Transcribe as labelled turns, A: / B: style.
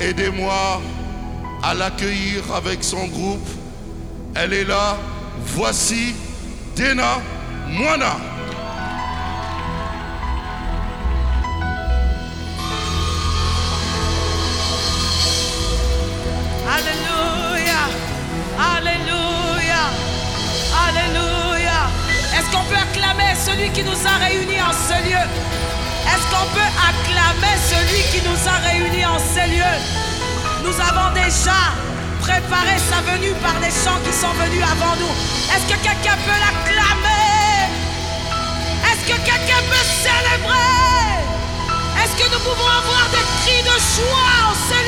A: Aidez-moi à l'accueillir avec son groupe. Elle est là. Voici Dena Moana.
B: Alléluia. Alléluia. Alléluia. Est-ce qu'on peut acclamer celui qui nous a réunis en ce lieu? Qu'on peut acclamer celui qui nous a réunis en ce lieu Nous avons déjà préparé sa venue par les chants qui sont venus avant nous. Est-ce que quelqu'un peut l'acclamer? Est-ce que quelqu'un peut célébrer? Est-ce que nous pouvons avoir des cris de joie en ce